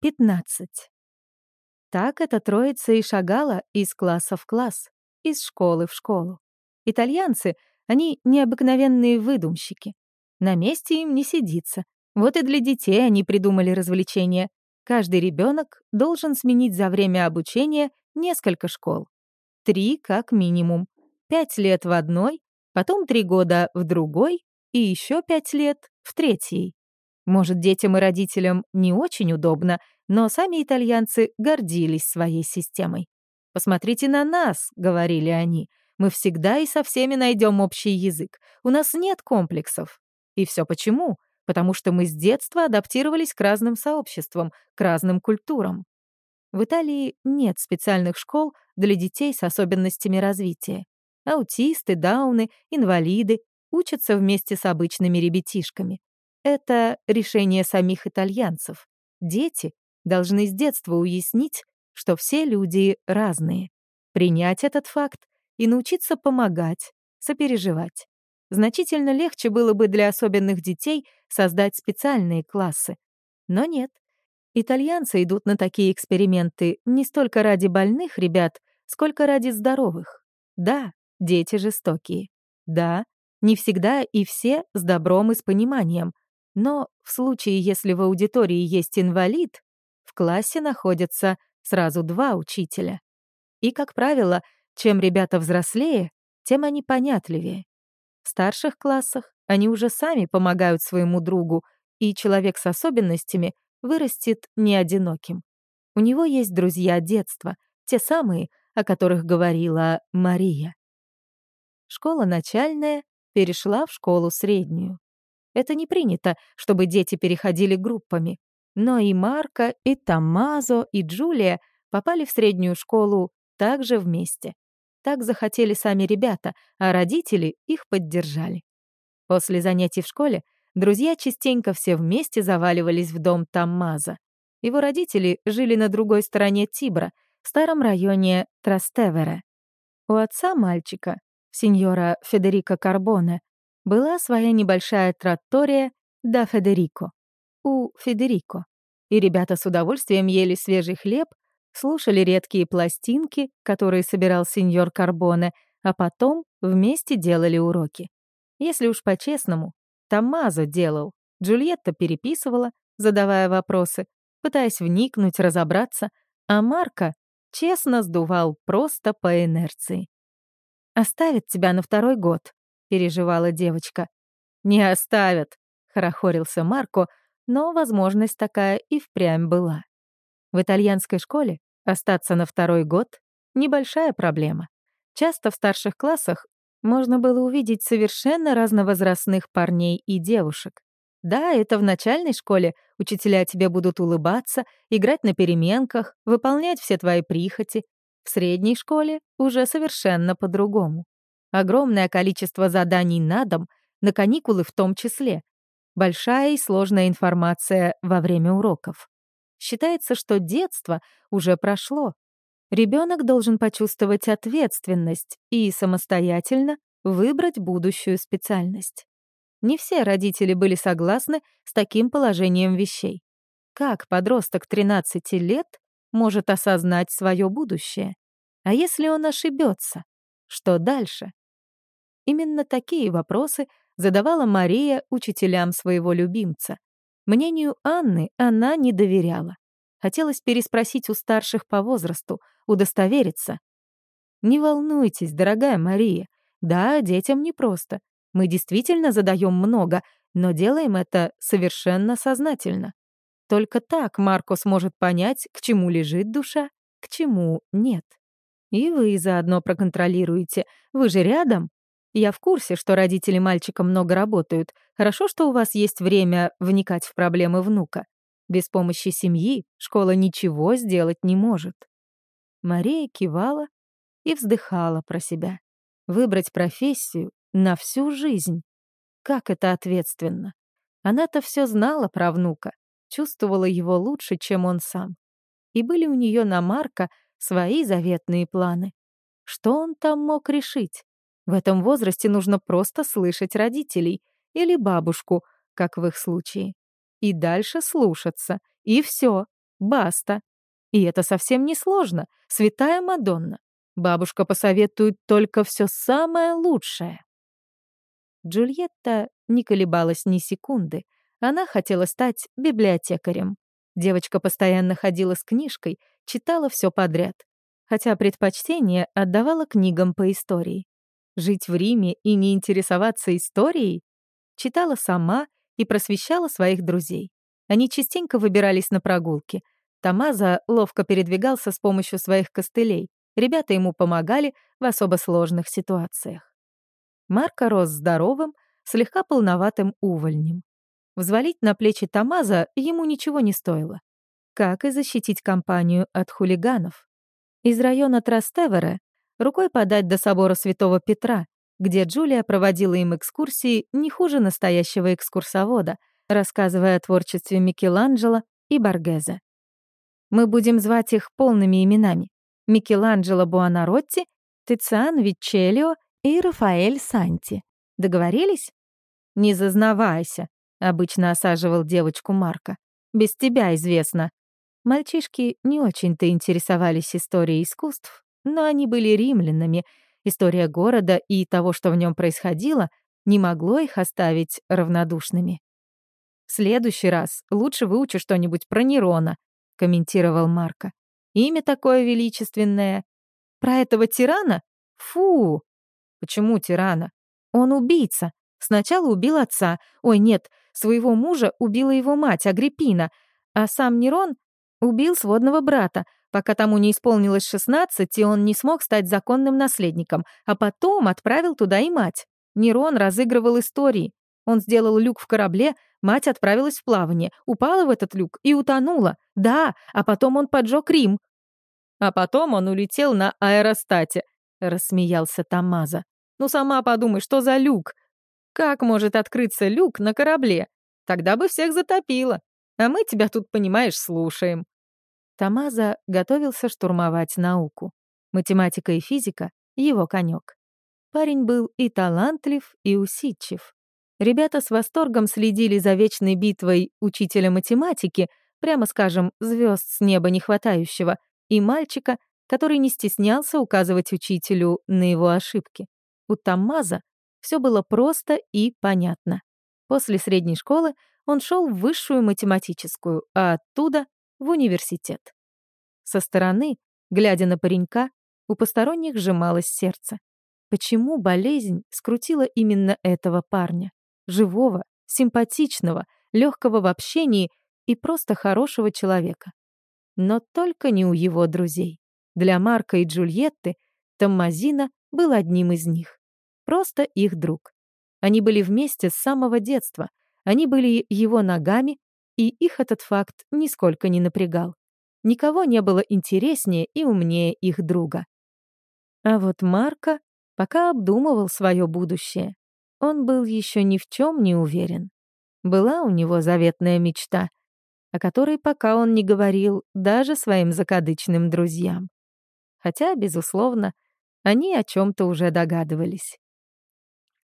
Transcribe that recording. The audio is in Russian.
15. Так эта троица и шагала из класса в класс, из школы в школу. Итальянцы, они необыкновенные выдумщики. На месте им не сидится. Вот и для детей они придумали развлечения. Каждый ребенок должен сменить за время обучения несколько школ. Три как минимум. Пять лет в одной, потом три года в другой и еще пять лет в третьей. Может, детям и родителям не очень удобно, но сами итальянцы гордились своей системой. «Посмотрите на нас», — говорили они, — «мы всегда и со всеми найдем общий язык. У нас нет комплексов». И все почему? Потому что мы с детства адаптировались к разным сообществам, к разным культурам. В Италии нет специальных школ для детей с особенностями развития. Аутисты, дауны, инвалиды учатся вместе с обычными ребятишками. Это решение самих итальянцев. Дети должны с детства уяснить, что все люди разные, принять этот факт и научиться помогать, сопереживать. Значительно легче было бы для особенных детей создать специальные классы. Но нет. Итальянцы идут на такие эксперименты не столько ради больных ребят, сколько ради здоровых. Да, дети жестокие. Да, не всегда и все с добром и с пониманием. Но в случае, если в аудитории есть инвалид, в классе находятся сразу два учителя. И, как правило, чем ребята взрослее, тем они понятливее. В старших классах они уже сами помогают своему другу, и человек с особенностями вырастет не одиноким. У него есть друзья детства, те самые, о которых говорила Мария. Школа начальная перешла в школу среднюю. Это не принято, чтобы дети переходили группами. Но и Марко, и Томмазо, и Джулия попали в среднюю школу также вместе. Так захотели сами ребята, а родители их поддержали. После занятий в школе друзья частенько все вместе заваливались в дом Томмазо. Его родители жили на другой стороне Тибра, в старом районе Трастевера. У отца мальчика, сеньора Федерико Карбоне, была своя небольшая траттория «Да Федерико» у Федерико. И ребята с удовольствием ели свежий хлеб, слушали редкие пластинки, которые собирал сеньор Карбоне, а потом вместе делали уроки. Если уж по-честному, Томмазо делал, Джульетта переписывала, задавая вопросы, пытаясь вникнуть, разобраться, а Марко честно сдувал просто по инерции. «Оставит тебя на второй год», — переживала девочка. «Не оставят», — хорохорился Марко, но возможность такая и впрямь была. В итальянской школе остаться на второй год — небольшая проблема. Часто в старших классах можно было увидеть совершенно разновозрастных парней и девушек. Да, это в начальной школе учителя тебе будут улыбаться, играть на переменках, выполнять все твои прихоти. В средней школе уже совершенно по-другому. Огромное количество заданий на дом, на каникулы в том числе, большая и сложная информация во время уроков. Считается, что детство уже прошло. Ребенок должен почувствовать ответственность и самостоятельно выбрать будущую специальность. Не все родители были согласны с таким положением вещей. Как подросток 13 лет может осознать свое будущее? А если он ошибется? Что дальше? Именно такие вопросы задавала Мария учителям своего любимца. Мнению Анны она не доверяла. Хотелось переспросить у старших по возрасту, удостовериться. «Не волнуйтесь, дорогая Мария. Да, детям непросто. Мы действительно задаем много, но делаем это совершенно сознательно. Только так Марко сможет понять, к чему лежит душа, к чему нет. И вы заодно проконтролируете. Вы же рядом. Я в курсе, что родители мальчика много работают. Хорошо, что у вас есть время вникать в проблемы внука. Без помощи семьи школа ничего сделать не может. Мария кивала и вздыхала про себя. Выбрать профессию на всю жизнь. Как это ответственно. Она-то все знала про внука, чувствовала его лучше, чем он сам. И были у нее на Марка свои заветные планы. Что он там мог решить? В этом возрасте нужно просто слышать родителей или бабушку, как в их случае. И дальше слушаться. И все. Баста. И это совсем не сложно. Святая Мадонна. Бабушка посоветует только все самое лучшее. Джульетта не колебалась ни секунды. Она хотела стать библиотекарем. Девочка постоянно ходила с книжкой, читала все подряд. Хотя предпочтение отдавала книгам по истории. Жить в Риме и не интересоваться историей? Читала сама и просвещала своих друзей. Они частенько выбирались на прогулки. Тамаза ловко передвигался с помощью своих костылей. Ребята ему помогали в особо сложных ситуациях. Марко рос здоровым, слегка полноватым увольнем. Взвалить на плечи Тамаза ему ничего не стоило. Как и защитить компанию от хулиганов. Из района Трастевера рукой подать до собора Святого Петра, где Джулия проводила им экскурсии не хуже настоящего экскурсовода, рассказывая о творчестве Микеланджело и Боргезе. Мы будем звать их полными именами. Микеланджело Буонаротти, Тициан Вичелио и Рафаэль Санти. Договорились? Не зазнавайся, обычно осаживал девочку Марка. Без тебя известно. Мальчишки не очень-то интересовались историей искусств, но они были римлянами. История города и того, что в нем происходило, не могло их оставить равнодушными. «В следующий раз лучше выучи что-нибудь про Нерона», — комментировал Марко. «Имя такое величественное. Про этого тирана? Фу! Почему тирана? Он убийца. Сначала убил отца. Ой, нет, своего мужа убила его мать, Агриппина. А сам Нерон убил сводного брата, пока тому не исполнилось 16, и он не смог стать законным наследником, а потом отправил туда и мать. Нерон разыгрывал истории. Он сделал люк в корабле, мать отправилась в плавание, упала в этот люк и утонула. Да, а потом он поджег Рим. А потом он улетел на аэростате, — рассмеялся Тамаза. «Ну сама подумай, что за люк? Как может открыться люк на корабле? Тогда бы всех затопило. А мы тебя тут, понимаешь, слушаем». Тамаза готовился штурмовать науку. Математика и физика — его конек. Парень был и талантлив, и усидчив. Ребята с восторгом следили за вечной битвой учителя математики, прямо скажем, звезд с неба не хватающего, и мальчика, который не стеснялся указывать учителю на его ошибки. У Таммаза все было просто и понятно. После средней школы он шел в высшую математическую, а оттуда — в университет. Со стороны, глядя на паренька, у посторонних сжималось сердце. Почему болезнь скрутила именно этого парня? Живого, симпатичного, легкого в общении и просто хорошего человека. Но только не у его друзей. Для Марка и Джульетты Томмазина был одним из них. Просто их друг. Они были вместе с самого детства. Они были его ногами, и их этот факт нисколько не напрягал. Никого не было интереснее и умнее их друга. А вот Марка пока обдумывал свое будущее. Он был еще ни в чем не уверен. Была у него заветная мечта, о которой пока он не говорил даже своим закадычным друзьям хотя, безусловно, они о чем-то уже догадывались.